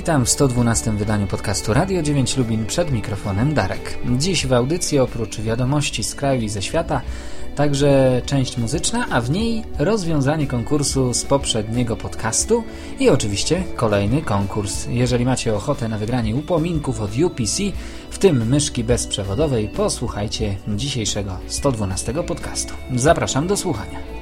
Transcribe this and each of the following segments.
Witam w 112 wydaniu podcastu Radio 9 Lubin przed mikrofonem Darek. Dziś w audycji oprócz wiadomości z kraju i ze świata także część muzyczna, a w niej rozwiązanie konkursu z poprzedniego podcastu i oczywiście kolejny konkurs. Jeżeli macie ochotę na wygranie upominków od UPC, w tym myszki bezprzewodowej, posłuchajcie dzisiejszego 112 podcastu. Zapraszam do słuchania.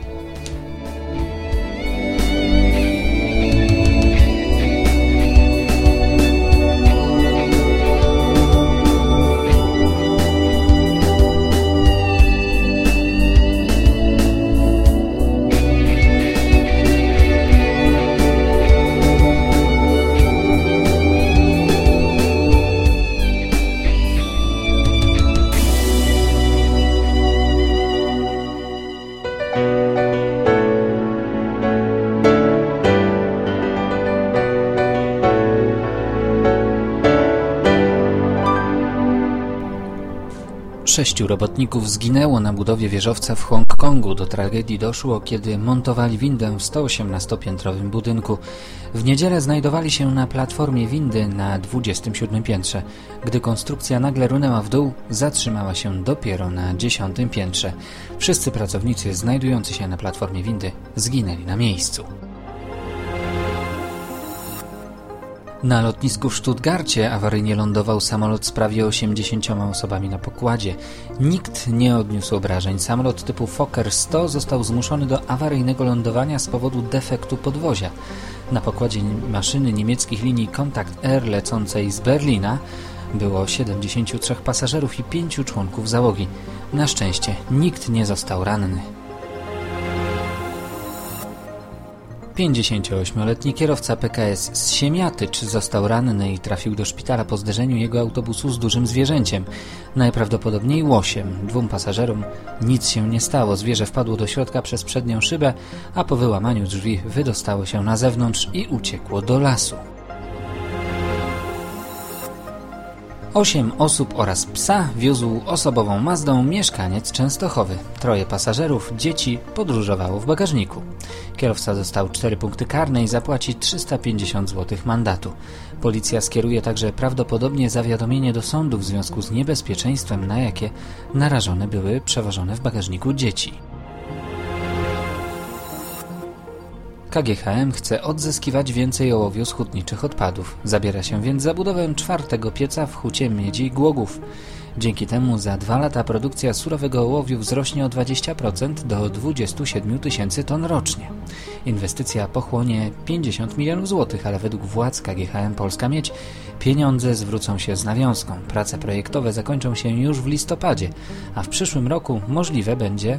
Sześciu robotników zginęło na budowie wieżowca w Hongkongu. Do tragedii doszło, kiedy montowali windę w 118-piętrowym budynku. W niedzielę znajdowali się na platformie windy na 27 piętrze. Gdy konstrukcja nagle runęła w dół, zatrzymała się dopiero na 10 piętrze. Wszyscy pracownicy znajdujący się na platformie windy zginęli na miejscu. Na lotnisku w Stuttgarcie awaryjnie lądował samolot z prawie 80 osobami na pokładzie. Nikt nie odniósł obrażeń. Samolot typu Fokker 100 został zmuszony do awaryjnego lądowania z powodu defektu podwozia. Na pokładzie maszyny niemieckich linii Contact Air lecącej z Berlina było 73 pasażerów i 5 członków załogi. Na szczęście nikt nie został ranny. 58-letni kierowca PKS z Siemiatycz został ranny i trafił do szpitala po zderzeniu jego autobusu z dużym zwierzęciem. Najprawdopodobniej łosiem. Dwóm pasażerom nic się nie stało. Zwierzę wpadło do środka przez przednią szybę, a po wyłamaniu drzwi wydostało się na zewnątrz i uciekło do lasu. Osiem osób oraz psa wiózł osobową Mazdą mieszkaniec Częstochowy. Troje pasażerów, dzieci podróżowało w bagażniku. Kierowca dostał 4 punkty karne i zapłaci 350 zł mandatu. Policja skieruje także prawdopodobnie zawiadomienie do sądu w związku z niebezpieczeństwem, na jakie narażone były przewożone w bagażniku dzieci. KGHM chce odzyskiwać więcej ołowiu z hutniczych odpadów. Zabiera się więc za budowę czwartego pieca w hucie Miedzi i Głogów. Dzięki temu za dwa lata produkcja surowego ołowiu wzrośnie o 20% do 27 tysięcy ton rocznie. Inwestycja pochłonie 50 milionów złotych, ale według władz KGHM Polska Miedź pieniądze zwrócą się z nawiązką. Prace projektowe zakończą się już w listopadzie, a w przyszłym roku możliwe będzie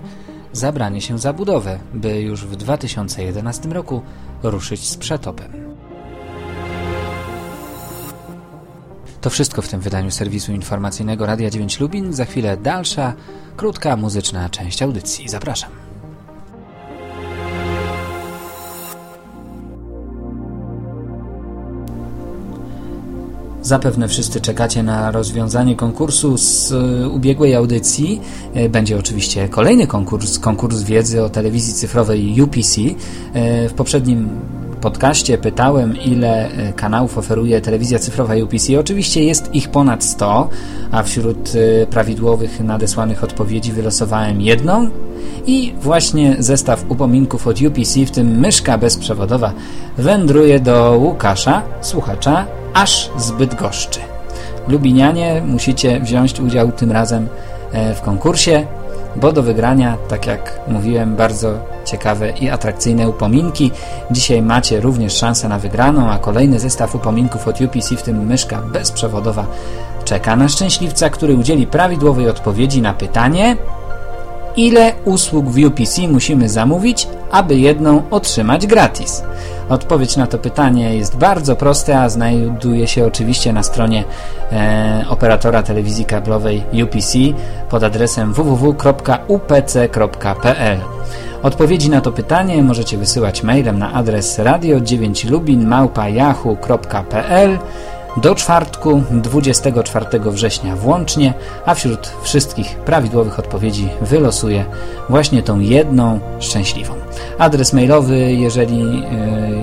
zabranie się za budowę, by już w 2011 roku ruszyć z przetopem. To wszystko w tym wydaniu serwisu informacyjnego Radia 9 Lubin. Za chwilę dalsza, krótka muzyczna część audycji. Zapraszam. Zapewne wszyscy czekacie na rozwiązanie konkursu z e, ubiegłej audycji. E, będzie oczywiście kolejny konkurs, konkurs wiedzy o telewizji cyfrowej UPC. E, w poprzednim podcaście pytałem, ile kanałów oferuje telewizja cyfrowa UPC. Oczywiście jest ich ponad 100, a wśród prawidłowych nadesłanych odpowiedzi wylosowałem jedną i właśnie zestaw upominków od UPC, w tym myszka bezprzewodowa, wędruje do Łukasza, słuchacza aż zbyt goszczy. Lubinianie musicie wziąć udział tym razem e, w konkursie, bo do wygrania, tak jak mówiłem, bardzo ciekawe i atrakcyjne upominki. Dzisiaj macie również szansę na wygraną, a kolejny zestaw upominków od UPC, w tym myszka bezprzewodowa, czeka na szczęśliwca, który udzieli prawidłowej odpowiedzi na pytanie ile usług w UPC musimy zamówić, aby jedną otrzymać gratis. Odpowiedź na to pytanie jest bardzo prosta, a znajduje się oczywiście na stronie e, operatora telewizji kablowej UPC pod adresem www.upc.pl. Odpowiedzi na to pytanie możecie wysyłać mailem na adres radio9lubin.yahoo.pl do czwartku 24 września włącznie, a wśród wszystkich prawidłowych odpowiedzi wylosuję właśnie tą jedną szczęśliwą. Adres mailowy, jeżeli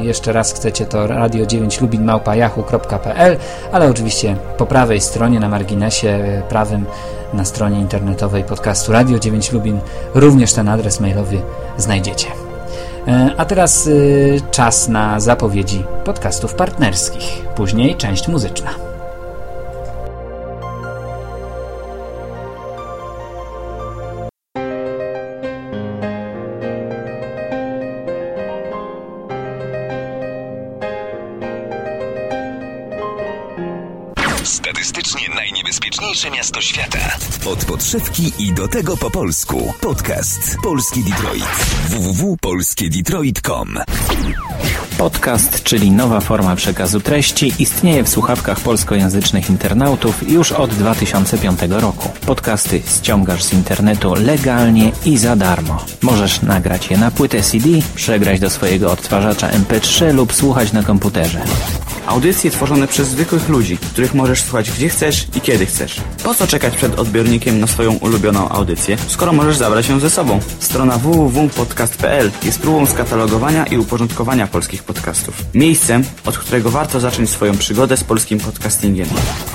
y, jeszcze raz chcecie, to radio9lubin.yahoo.pl, ale oczywiście po prawej stronie na marginesie prawym na stronie internetowej podcastu Radio 9 Lubin również ten adres mailowy znajdziecie. E, a teraz y, czas na zapowiedzi podcastów partnerskich. Później część muzyczna. Statystycznie najniebezpieczniejsze miasto świata. Od podszewki i do tego po polsku. Podcast Polski Detroit. www.polskiedetroit.com Podcast, czyli nowa forma przekazu treści, istnieje w słuchawkach polskojęzycznych internautów już od 2005 roku. Podcasty ściągasz z internetu legalnie i za darmo. Możesz nagrać je na płytę CD, przegrać do swojego odtwarzacza MP3 lub słuchać na komputerze. Audycje tworzone przez zwykłych ludzi, których możesz słuchać gdzie chcesz i kiedy chcesz. Po co czekać przed odbiornikiem na swoją ulubioną audycję, skoro możesz zabrać ją ze sobą? Strona www.podcast.pl jest próbą skatalogowania i uporządkowania polskich podcastów. Miejscem, od którego warto zacząć swoją przygodę z polskim podcastingiem.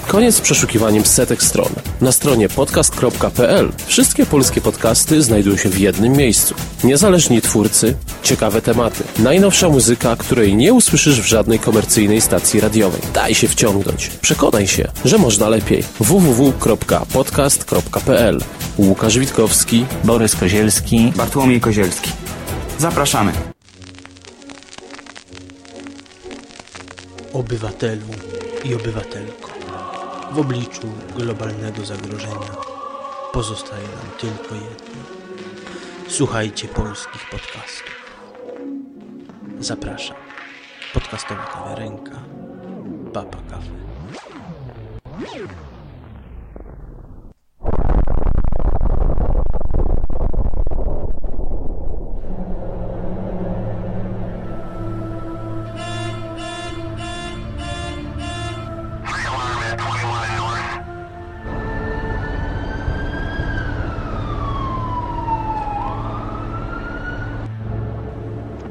Koniec z przeszukiwaniem setek stron. Na stronie podcast.pl wszystkie polskie podcasty znajdują się w jednym miejscu. Niezależni twórcy, ciekawe tematy, najnowsza muzyka, której nie usłyszysz w żadnej komercyjnej stacji radiowej. Daj się wciągnąć. Przekonaj się, że można lepiej. www.podcast.pl Łukasz Witkowski, Borys Kozielski, Bartłomiej Kozielski. Zapraszamy. Obywatelu i obywatelko, w obliczu globalnego zagrożenia pozostaje nam tylko jedno. Słuchajcie polskich podcastów. Zapraszam. Podcastowa kawiarenka Papa Cafe.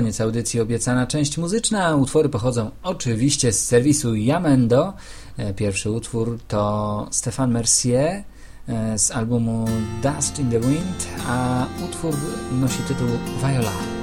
Koniec audycji obiecana część muzyczna. Utwory pochodzą oczywiście z serwisu Yamendo. E, Pierwszy utwór to Stefan Mercier e, z albumu Dust in the Wind, a utwór nosi tytuł Viola.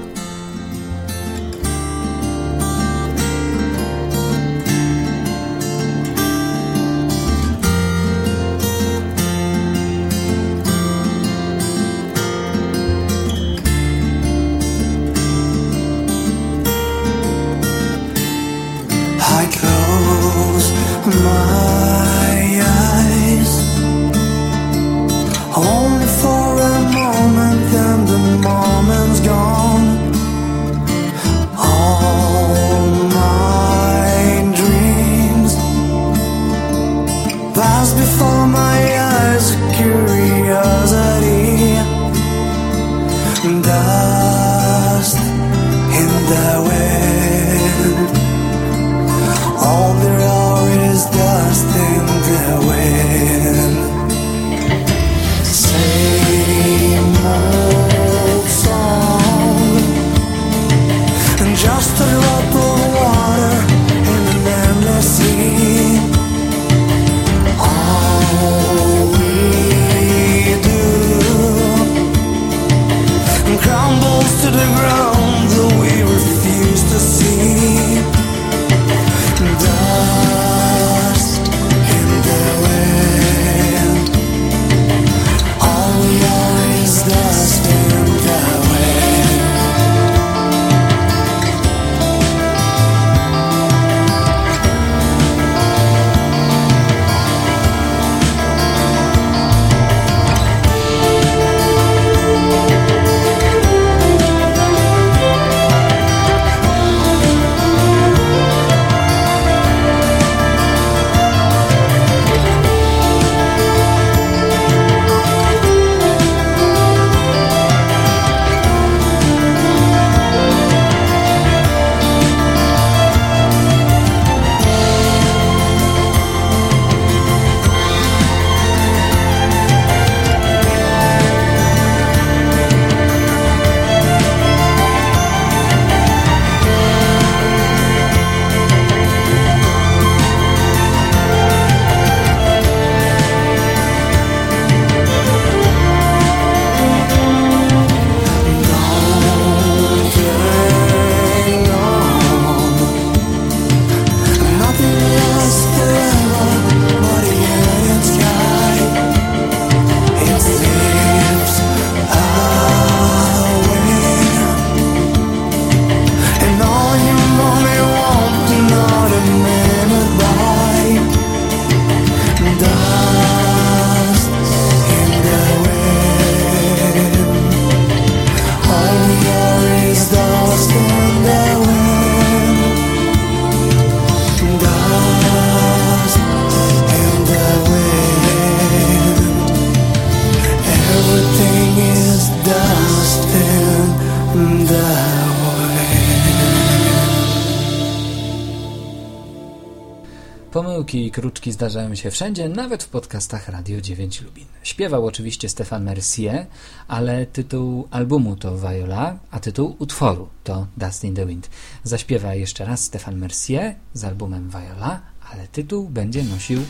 Kruki i kruczki zdarzają się wszędzie, nawet w podcastach Radio 9 Lubin. Śpiewał oczywiście Stefan Mercier, ale tytuł albumu to Viola, a tytuł utworu to Dust in the Wind. Zaśpiewa jeszcze raz Stefan Mercier z albumem Viola, ale tytuł będzie nosił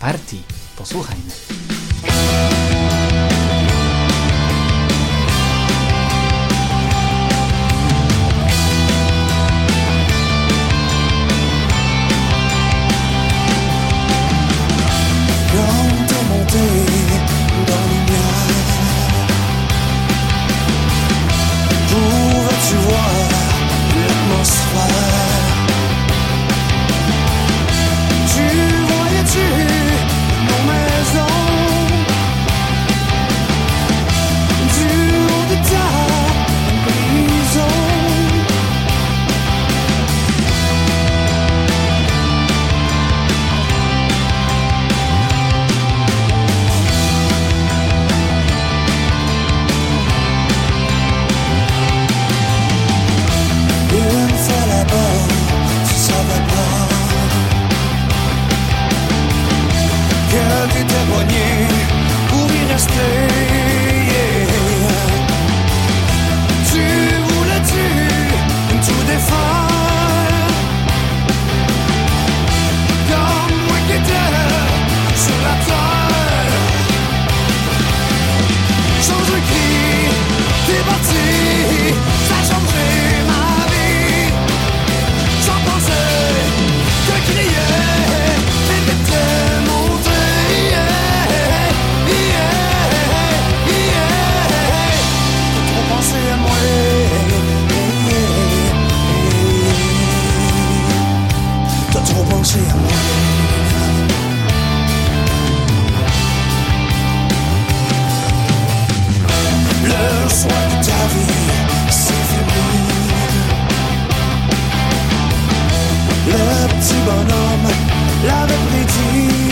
Party. Posłuchajmy. Bonhomme l'avait prédit.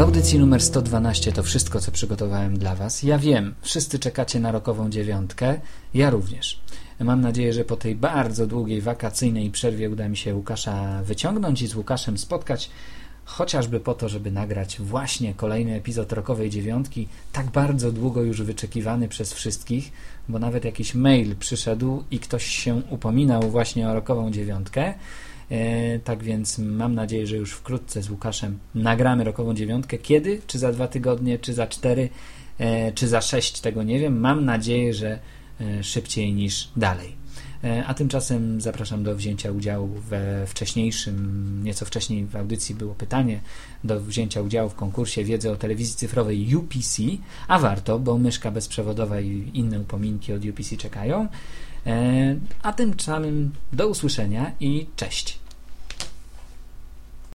W audycji numer 112 to wszystko, co przygotowałem dla Was. Ja wiem, wszyscy czekacie na rokową dziewiątkę, ja również. Mam nadzieję, że po tej bardzo długiej wakacyjnej przerwie uda mi się Łukasza wyciągnąć i z Łukaszem spotkać, chociażby po to, żeby nagrać właśnie kolejny epizod rokowej dziewiątki, tak bardzo długo już wyczekiwany przez wszystkich, bo nawet jakiś mail przyszedł i ktoś się upominał właśnie o rokową dziewiątkę. E, tak więc mam nadzieję, że już wkrótce z Łukaszem nagramy rokową dziewiątkę. Kiedy? Czy za dwa tygodnie, czy za cztery, e, czy za sześć, tego nie wiem. Mam nadzieję, że e, szybciej niż dalej. A tymczasem zapraszam do wzięcia udziału we wcześniejszym, nieco wcześniej w audycji było pytanie do wzięcia udziału w konkursie wiedzy o telewizji cyfrowej UPC, a warto, bo myszka bezprzewodowa i inne upominki od UPC czekają. E, A tym samym do usłyszenia i cześć.